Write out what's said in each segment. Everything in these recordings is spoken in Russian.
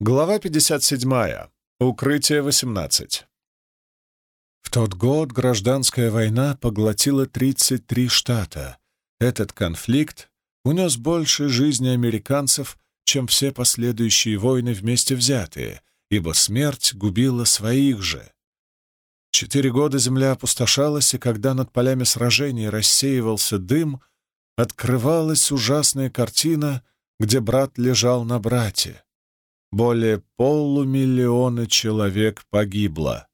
Глава 57. Укрытие 18. В тот год гражданская война поглотила 33 штата. Этот конфликт унес больше жизни американцев, чем все последующие войны вместе взятые, ибо смерть губила своих же. Четыре года земля опустошалась, и когда над полями сражений рассеивался дым, открывалась ужасная картина, где брат лежал на брате более полумиллиона человек погибло.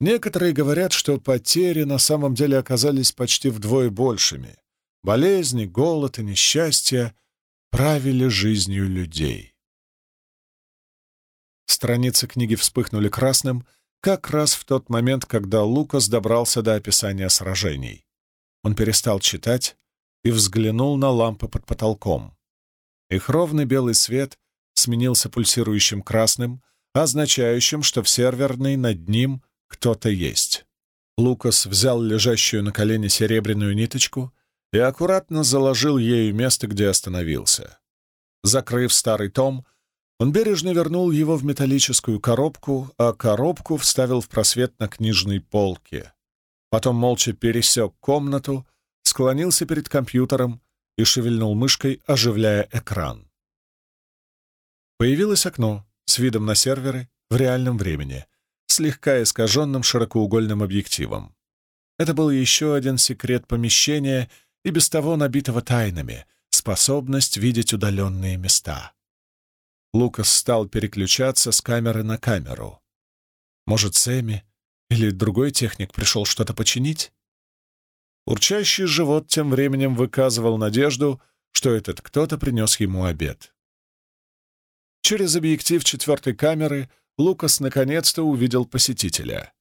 Некоторые говорят, что потери на самом деле оказались почти вдвое большими. Болезни, голод и несчастье правили жизнью людей. Страницы книги вспыхнули красным как раз в тот момент, когда Лукас добрался до описания сражений. Он перестал читать и взглянул на лампы под потолком. Их ровный белый свет сменился пульсирующим красным, означающим, что в серверной над ним кто-то есть. Лукас взял лежащую на колене серебряную ниточку и аккуратно заложил ею место, где остановился. Закрыв старый том, он бережно вернул его в металлическую коробку, а коробку вставил в просвет на книжной полке. Потом молча пересек комнату, склонился перед компьютером и шевельнул мышкой, оживляя экран. Появилось окно с видом на серверы в реальном времени, слегка искаженным широкоугольным объективом. Это был еще один секрет помещения и без того набитого тайнами, способность видеть удаленные места. Лукас стал переключаться с камеры на камеру. Может, Сэмми или другой техник пришел что-то починить? Урчащий живот тем временем выказывал надежду, что этот кто-то принес ему обед. Через объектив четвертой камеры Лукас наконец-то увидел посетителя.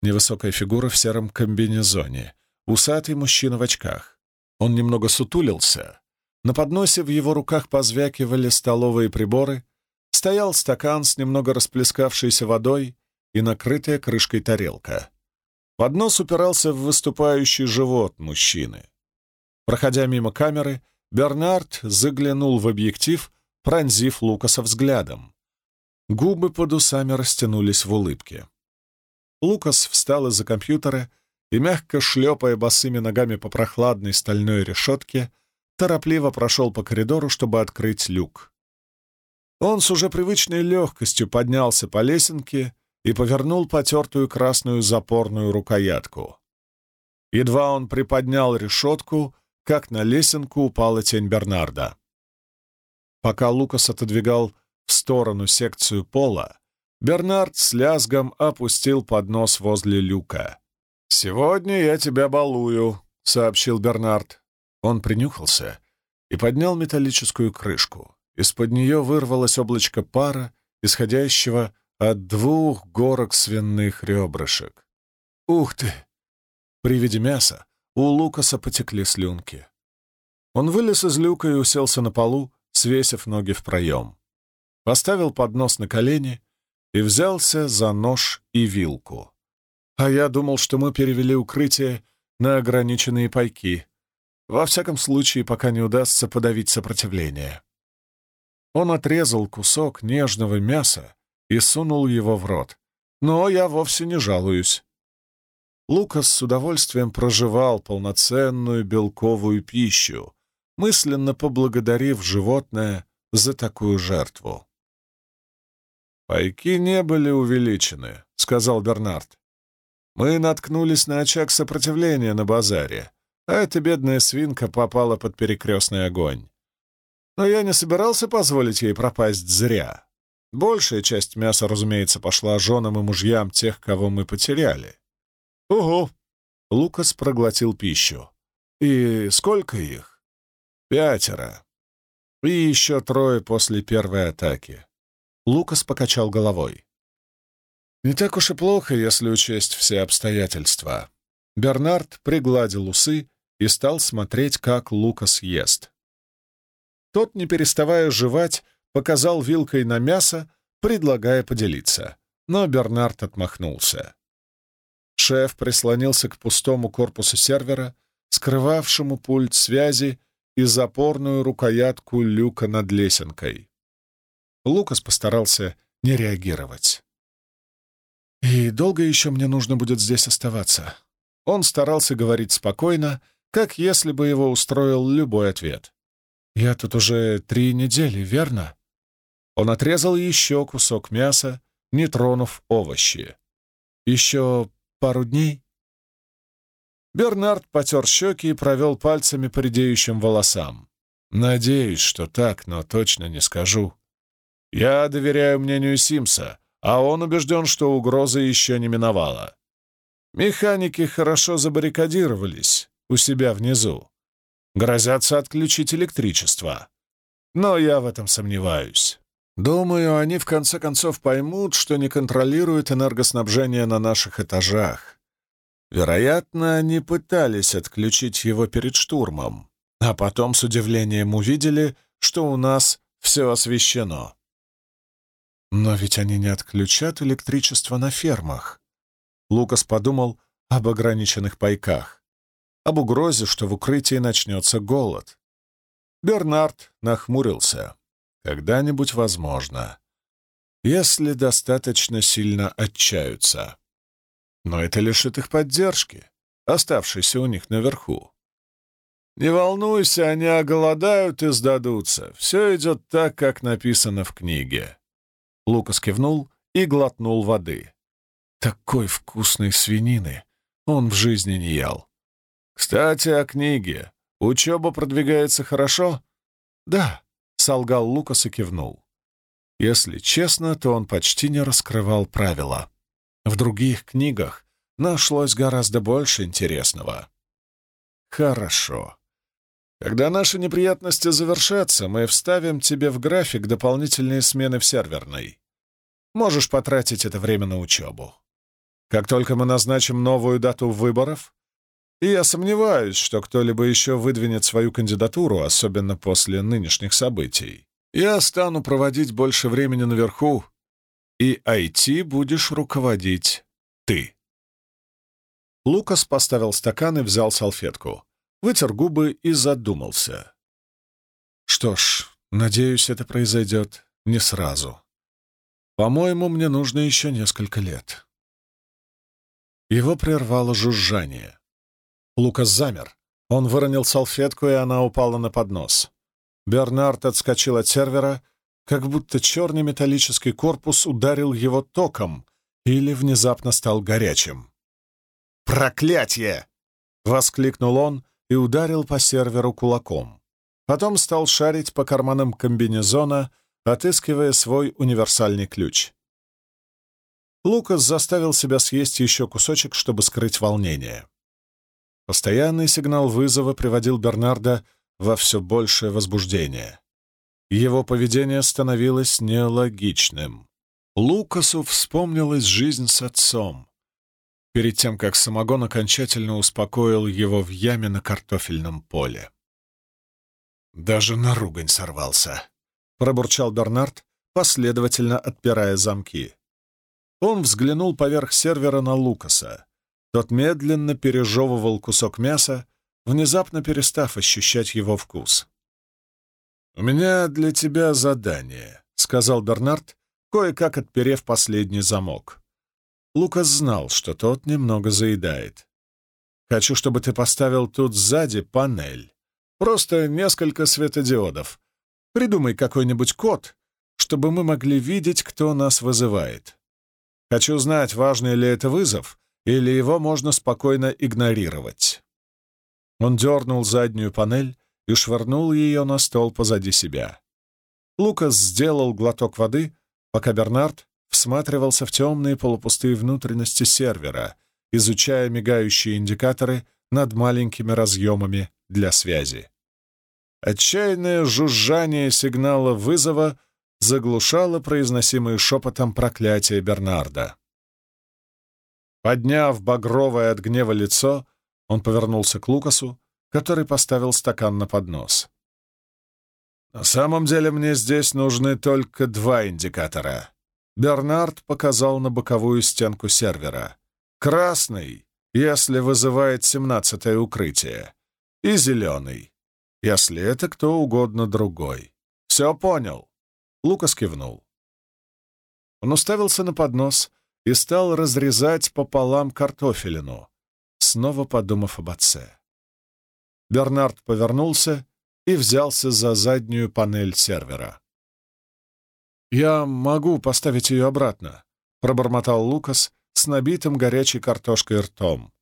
Невысокая фигура в сером комбинезоне, усатый мужчина в очках. Он немного сутулился. На подносе в его руках позвякивали столовые приборы, стоял стакан с немного расплескавшейся водой и накрытая крышкой тарелка. Поднос упирался в выступающий живот мужчины. Проходя мимо камеры, Бернард заглянул в объектив пронзив Лукаса взглядом. Губы под усами растянулись в улыбке. Лукас встал из-за компьютера и, мягко шлепая босыми ногами по прохладной стальной решетке, торопливо прошел по коридору, чтобы открыть люк. Он с уже привычной легкостью поднялся по лесенке и повернул потертую красную запорную рукоятку. Едва он приподнял решетку, как на лесенку упала тень Бернарда. Пока Лукас отодвигал в сторону секцию пола, Бернард с лязгом опустил поднос возле люка. «Сегодня я тебя балую», — сообщил Бернард. Он принюхался и поднял металлическую крышку. Из-под нее вырвалось облачко пара, исходящего от двух горок свиных ребрышек. «Ух ты!» При виде мяса у Лукаса потекли слюнки. Он вылез из люка и уселся на полу, свесив ноги в проем. Поставил поднос на колени и взялся за нож и вилку. А я думал, что мы перевели укрытие на ограниченные пайки. Во всяком случае, пока не удастся подавить сопротивление. Он отрезал кусок нежного мяса и сунул его в рот. Но я вовсе не жалуюсь. Лукас с удовольствием проживал полноценную белковую пищу, мысленно поблагодарив животное за такую жертву. «Пайки не были увеличены», — сказал Бернард. «Мы наткнулись на очаг сопротивления на базаре, а эта бедная свинка попала под перекрестный огонь. Но я не собирался позволить ей пропасть зря. Большая часть мяса, разумеется, пошла женам и мужьям тех, кого мы потеряли. Ого! Лукас проглотил пищу. И сколько их? Пятеро. И еще трое после первой атаки. Лукас покачал головой. Не так уж и плохо, если учесть все обстоятельства. Бернард пригладил усы и стал смотреть, как Лукас ест. Тот, не переставая жевать, показал вилкой на мясо, предлагая поделиться. Но Бернард отмахнулся. Шеф прислонился к пустому корпусу сервера, скрывавшему пульт связи и запорную рукоятку люка над лесенкой. Лукас постарался не реагировать. «И долго еще мне нужно будет здесь оставаться?» Он старался говорить спокойно, как если бы его устроил любой ответ. «Я тут уже три недели, верно?» Он отрезал еще кусок мяса, не тронув овощи. «Еще пару дней?» Бернард потер щеки и провел пальцами по редеющим волосам. «Надеюсь, что так, но точно не скажу. Я доверяю мнению Симса, а он убежден, что угроза еще не миновала. Механики хорошо забаррикадировались у себя внизу. Грозятся отключить электричество. Но я в этом сомневаюсь. Думаю, они в конце концов поймут, что не контролируют энергоснабжение на наших этажах. Вероятно, они пытались отключить его перед штурмом, а потом с удивлением увидели, что у нас все освещено. Но ведь они не отключат электричество на фермах. Лукас подумал об ограниченных пайках, об угрозе, что в укрытии начнется голод. Бернард нахмурился. Когда-нибудь возможно, если достаточно сильно отчаются. Но это лишит их поддержки, оставшейся у них наверху. Не волнуйся, они оголодают и сдадутся. Все идет так, как написано в книге. Лукас кивнул и глотнул воды. Такой вкусной свинины он в жизни не ел. «Кстати, о книге. Учеба продвигается хорошо?» «Да», — солгал Лукас и кивнул. Если честно, то он почти не раскрывал правила. В других книгах нашлось гораздо больше интересного. «Хорошо. Когда наши неприятности завершатся, мы вставим тебе в график дополнительные смены в серверной. Можешь потратить это время на учебу. Как только мы назначим новую дату выборов, и я сомневаюсь, что кто-либо еще выдвинет свою кандидатуру, особенно после нынешних событий, я стану проводить больше времени наверху, и IT будешь руководить ты. Лукас поставил стакан и взял салфетку вытер губы и задумался. Что ж, надеюсь, это произойдет не сразу. По-моему, мне нужно еще несколько лет. Его прервало жужжание. Лукас замер. Он выронил салфетку, и она упала на поднос. Бернард отскочил от сервера, как будто черный металлический корпус ударил его током или внезапно стал горячим. «Проклятье!» — воскликнул он и ударил по серверу кулаком. Потом стал шарить по карманам комбинезона, отыскивая свой универсальный ключ. Лукас заставил себя съесть еще кусочек, чтобы скрыть волнение. Постоянный сигнал вызова приводил Бернарда во все большее возбуждение. Его поведение становилось нелогичным. Лукасу вспомнилась жизнь с отцом перед тем, как самогон окончательно успокоил его в яме на картофельном поле. «Даже на ругань сорвался», — пробурчал Бернард, последовательно отпирая замки. Он взглянул поверх сервера на Лукаса. Тот медленно пережевывал кусок мяса, внезапно перестав ощущать его вкус. «У меня для тебя задание», — сказал Бернард, кое-как отперев последний замок. Лукас знал, что тот немного заедает. «Хочу, чтобы ты поставил тут сзади панель. Просто несколько светодиодов. Придумай какой-нибудь код, чтобы мы могли видеть, кто нас вызывает. Хочу знать, важный ли это вызов, или его можно спокойно игнорировать». Он дернул заднюю панель и швырнул ее на стол позади себя. Лукас сделал глоток воды, пока Бернард всматривался в темные полупустые внутренности сервера, изучая мигающие индикаторы над маленькими разъемами для связи. Отчаянное жужжание сигнала вызова заглушало произносимые шепотом проклятие Бернарда. Подняв багровое от гнева лицо, он повернулся к Лукасу, который поставил стакан на поднос. «На самом деле мне здесь нужны только два индикатора. Бернард показал на боковую стенку сервера. «Красный, если вызывает семнадцатое укрытие, и зеленый, если это кто угодно другой. Все понял?» Лукас кивнул. Он уставился на поднос и стал разрезать пополам картофелину, снова подумав об отце. Бернард повернулся и взялся за заднюю панель сервера. «Я могу поставить ее обратно», — пробормотал Лукас с набитым горячей картошкой ртом.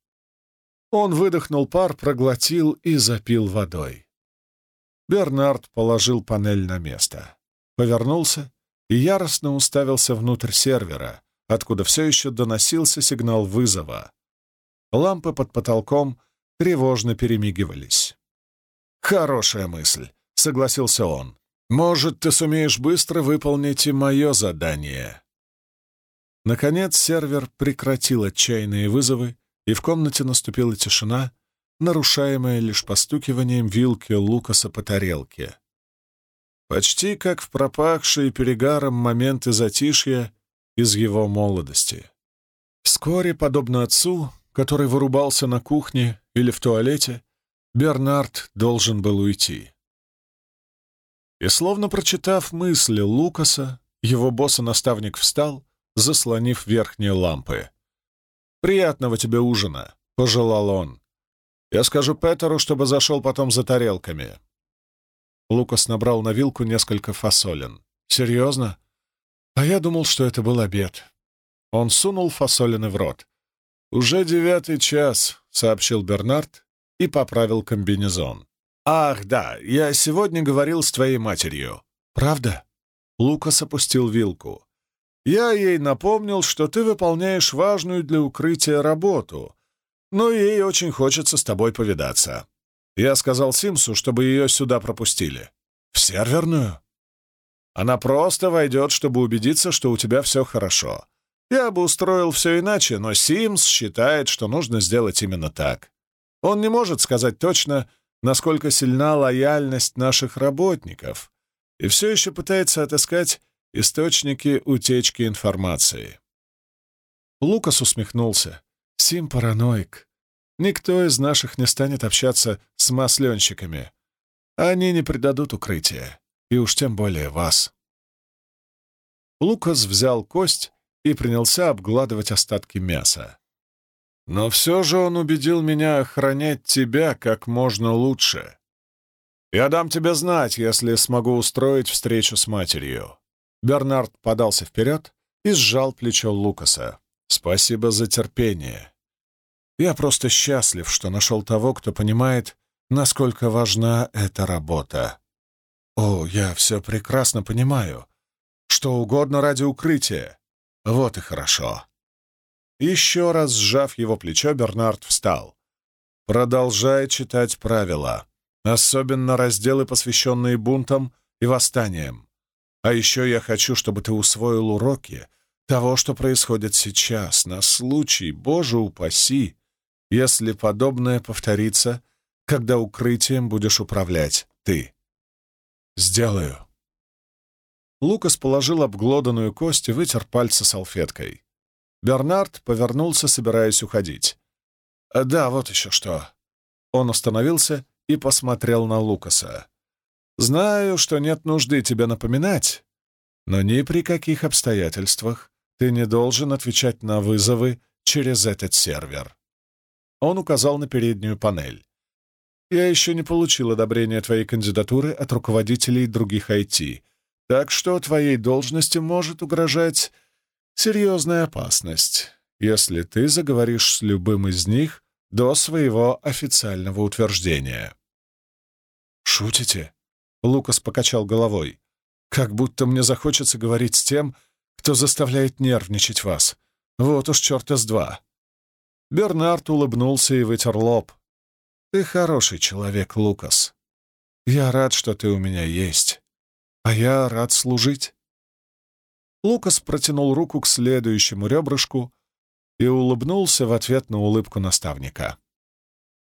Он выдохнул пар, проглотил и запил водой. Бернард положил панель на место, повернулся и яростно уставился внутрь сервера, откуда все еще доносился сигнал вызова. Лампы под потолком тревожно перемигивались. «Хорошая мысль», — согласился он. «Может, ты сумеешь быстро выполнить и мое задание». Наконец сервер прекратил отчаянные вызовы, и в комнате наступила тишина, нарушаемая лишь постукиванием вилки Лукаса по тарелке. Почти как в пропахшие перегаром моменты затишья из его молодости. Вскоре, подобно отцу, который вырубался на кухне или в туалете, Бернард должен был уйти. И словно прочитав мысли Лукаса, его босс-наставник встал, заслонив верхние лампы. «Приятного тебе ужина», — пожелал он. «Я скажу Петеру, чтобы зашел потом за тарелками». Лукас набрал на вилку несколько фасолин. «Серьезно? А я думал, что это был обед». Он сунул фасолины в рот. «Уже девятый час», — сообщил Бернард и поправил комбинезон. «Ах, да, я сегодня говорил с твоей матерью». «Правда?» Лукас опустил вилку. Я ей напомнил, что ты выполняешь важную для укрытия работу, но ей очень хочется с тобой повидаться. Я сказал Симсу, чтобы ее сюда пропустили. В серверную? Она просто войдет, чтобы убедиться, что у тебя все хорошо. Я бы устроил все иначе, но Симс считает, что нужно сделать именно так. Он не может сказать точно, насколько сильна лояльность наших работников, и все еще пытается отыскать Источники утечки информации. Лукас усмехнулся. Сим параноик. Никто из наших не станет общаться с масленщиками. Они не предадут укрытия. И уж тем более вас. Лукас взял кость и принялся обгладывать остатки мяса. Но все же он убедил меня охранять тебя как можно лучше. Я дам тебе знать, если смогу устроить встречу с матерью. Бернард подался вперед и сжал плечо Лукаса. «Спасибо за терпение. Я просто счастлив, что нашел того, кто понимает, насколько важна эта работа. О, я все прекрасно понимаю. Что угодно ради укрытия. Вот и хорошо». Еще раз сжав его плечо, Бернард встал. «Продолжай читать правила, особенно разделы, посвященные бунтам и восстаниям. А еще я хочу, чтобы ты усвоил уроки того, что происходит сейчас, на случай, Боже упаси, если подобное повторится, когда укрытием будешь управлять ты. Сделаю. Лукас положил обглоданную кость и вытер пальцы салфеткой. Бернард повернулся, собираясь уходить. «Да, вот еще что». Он остановился и посмотрел на Лукаса. Знаю, что нет нужды тебе напоминать, но ни при каких обстоятельствах ты не должен отвечать на вызовы через этот сервер. Он указал на переднюю панель. Я еще не получил одобрения твоей кандидатуры от руководителей других IT, так что твоей должности может угрожать серьезная опасность, если ты заговоришь с любым из них до своего официального утверждения. «Шутите?» Лукас покачал головой. «Как будто мне захочется говорить с тем, кто заставляет нервничать вас. Вот уж черта с два». Бернард улыбнулся и вытер лоб. «Ты хороший человек, Лукас. Я рад, что ты у меня есть. А я рад служить». Лукас протянул руку к следующему ребрышку и улыбнулся в ответ на улыбку наставника.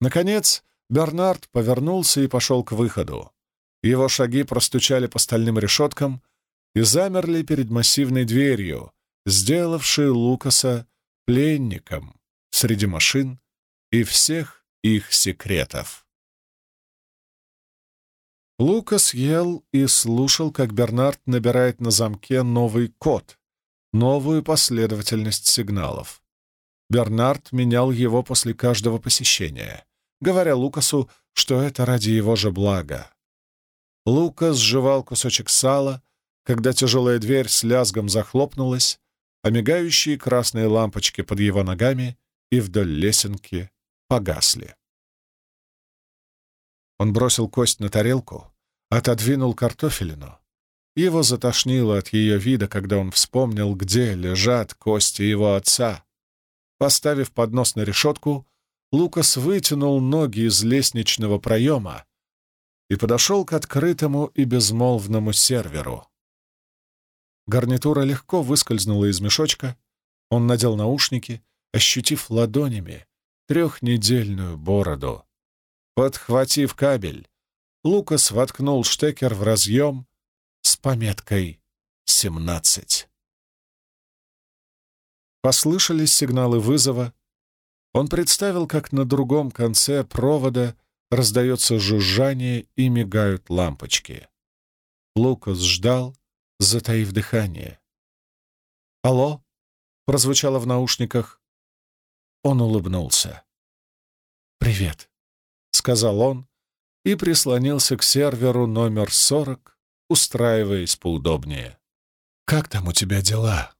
Наконец, Бернард повернулся и пошел к выходу. Его шаги простучали по стальным решеткам и замерли перед массивной дверью, сделавшей Лукаса пленником среди машин и всех их секретов. Лукас ел и слушал, как Бернард набирает на замке новый код, новую последовательность сигналов. Бернард менял его после каждого посещения, говоря Лукасу, что это ради его же блага. Лукас жевал кусочек сала, когда тяжелая дверь с лязгом захлопнулась, а мигающие красные лампочки под его ногами и вдоль лесенки погасли. Он бросил кость на тарелку, отодвинул картофелину. Его затошнило от ее вида, когда он вспомнил, где лежат кости его отца. Поставив поднос на решетку, Лукас вытянул ноги из лестничного проема и подошел к открытому и безмолвному серверу. Гарнитура легко выскользнула из мешочка, он надел наушники, ощутив ладонями трехнедельную бороду. Подхватив кабель, Лукас воткнул штекер в разъем с пометкой «17». Послышались сигналы вызова. Он представил, как на другом конце провода раздается жужжание и мигают лампочки. Лукас ждал, затаив дыхание. «Алло?» — прозвучало в наушниках. Он улыбнулся. «Привет», — сказал он и прислонился к серверу номер 40, устраиваясь поудобнее. «Как там у тебя дела?»